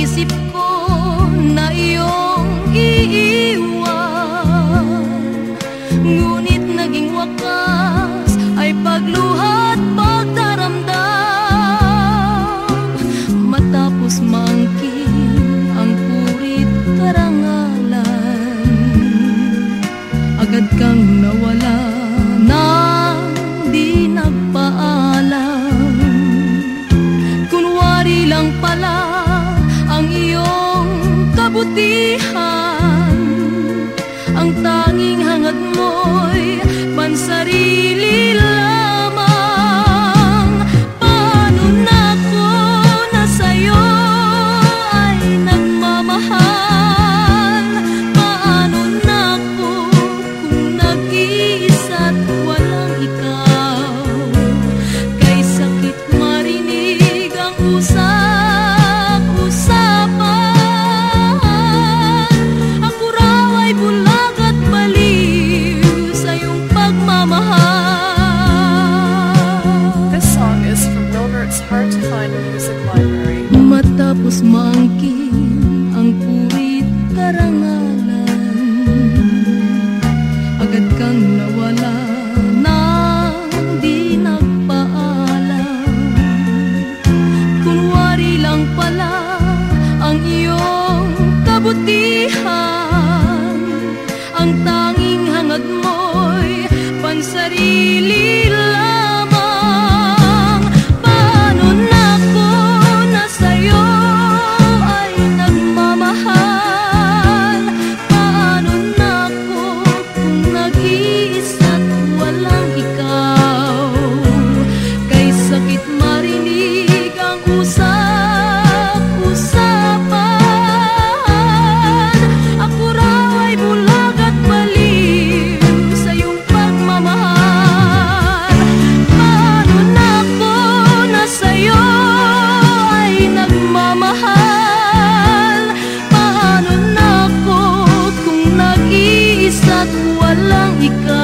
Inisip ko na iyong iiwan. Ngunit naging wakas ay pagluha at pagdaramdam. Matapos maangkin ang purit karangalan Agad kang nawala na kabutihan hard-to-find music library. Matapos mangkin ang puwit karangalan, agad kang nawala nang di nagpaalam. Kunwari lang pala ang iyong kabutihan, ang tanging hangad mo'y pansarili lang. at walang ikaw.